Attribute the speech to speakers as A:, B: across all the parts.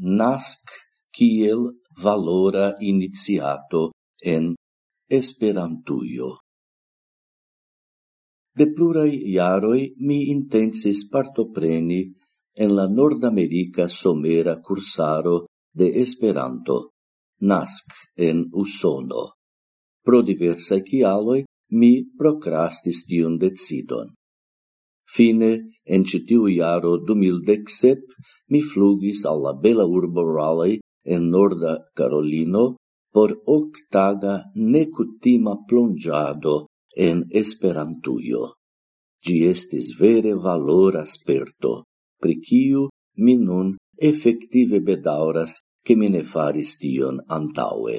A: nasc kiel valora iniziato en Esperantujo. De plurai iaroi mi intensis partopreni en la Nordamerica somera cursaro de Esperanto, NASC en Usono. Pro diversae cialoi mi procrastis tiun decidon. Fine, en citiu iaro 2017, mi flugis alla bela urbo Raleigh en Norda Carolino por octaga necutima plongiado en Esperantujo. Gi estis vere valor asperto, pri kiu mi nun effective bedauras che mi ne faris tion antaue.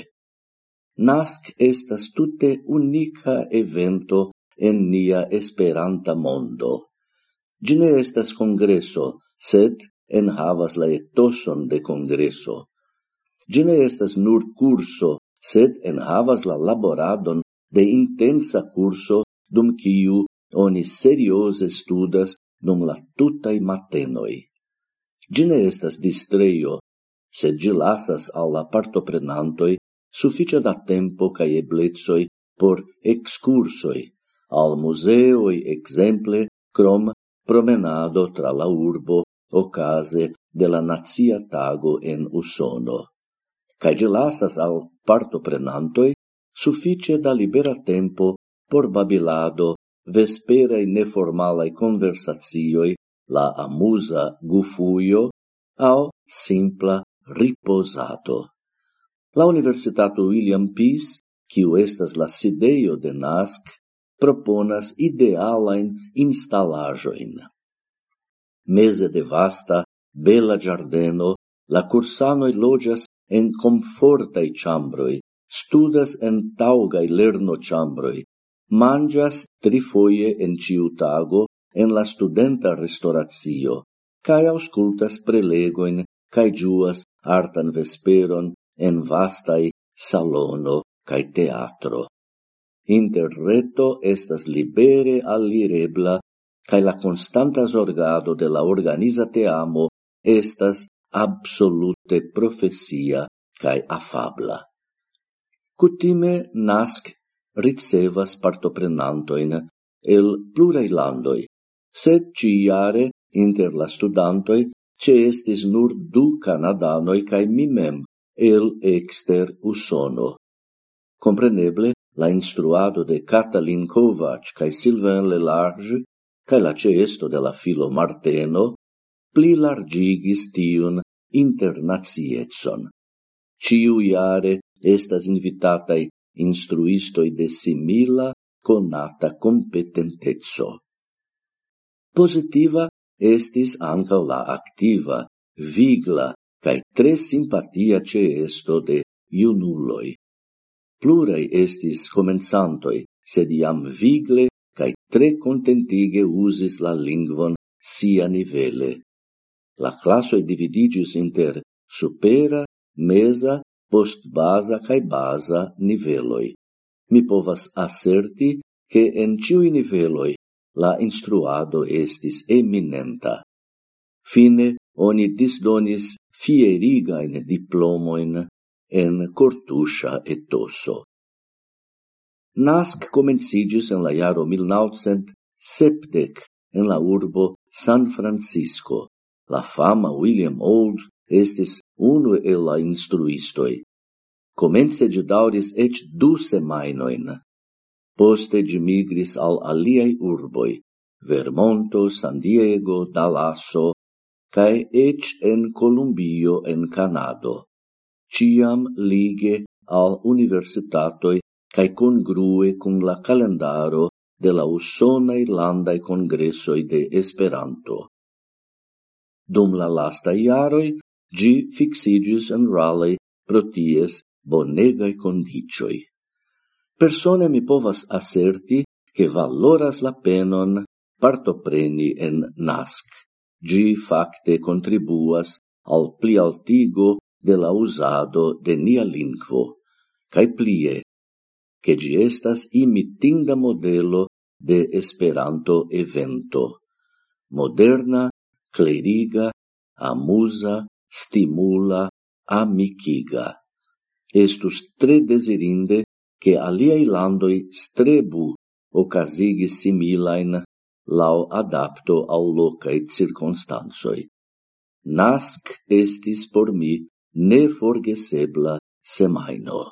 A: Nasc estas tutte unica evento en nia esperanta mondo. Gi ne estas congresso, sed en havas la etoson de congresso. Gi ne estas nur curso, sed en havas la laboradon de intensa curso dum quiu oni seriose studas dum la tutai matenoi. Gi ne estas distreio, sed gi lasas alla partoprenantoi sufficia da tempo cae eblezoi por excursoi, al museoi exemple, crom promenado tra la urbo ocase de la nazia tago en Usono. Cae gelasas al partoprenantoi suffice da libera tempo por babilado, vesperei neformalai conversazioi, la amusa gufuio, au simpla riposato. La Universitato William Peace, quiu estas la sideio de NASC, proponas idealain instalajoin. Mese de vasta, bela giardeno, la cursanoi logias en comfortai chambroi, studas en taugai lerno chambroi, mangias trifoie en ciu tago en la studenta restauratio, cae auscultas prelegoin cae giuas artan vesperon en vastai salono cae teatro interreto estas libere alirebla cae la constanta zorgado de la organiza teamo estas absolute profesia cae afabla. Cutime NASC ricevas partoprenantoin el plurai landoi, sed ciare inter la studantoi ce estis nur du canadanoi cae mimem el exter usono. Compreneble, la instruado de Katalin Kovac kaj Sylvain Lelarge kai la ĉeesto de la filo Marteno pli largigis tiun internaciecon. Ciu iare estas invitatai instruistoi de simila conata competentezzo. Positiva estis anca la activa, vigla, cae tre simpatia ceesto de iunulloi. Plurai estis comenzantoi, sed iam vigle cae tre contentige usis la lingvon sia nivele. La classoi dividigius inter supera, mesa, post-basa cae basa niveloi. Mi povas asserti che en ciui niveloi la instruado estis eminenta. Fine, oni disdonis fierigain diplomoin en Cortuscia et Tosso. Nasc comencigis en la jaro 1970 en la urbo San Francisco. La fama William Old estis unu el la instruistoi. Comence gi dauris et du semainoin. Poste gi migris al aliai urboi, Vermonto, San Diego, Dallaso, cae et en Columbio en Canado ciam lige al universitatoi cae congrue cum la calendaro de la usonai landai congressoi de Esperanto. Dum la lasta iaroi, gi fixigis en Raleigh proties bonegai condicioi. Persone mi povas asserti che valoras la penon partopreni en NASC. Gi facte contribuas al plialtigo de la usado de nia lingvo, cae plie, che gi estas imitinda modelo de Esperanto evento, moderna, cleriga, amusa, stimula, amiciga. Estus tre desirinde che aliei landoi strebu ocasigi similain lau adapto au locae circunstansoi. Nasc estis por mi neforgesebla semaino.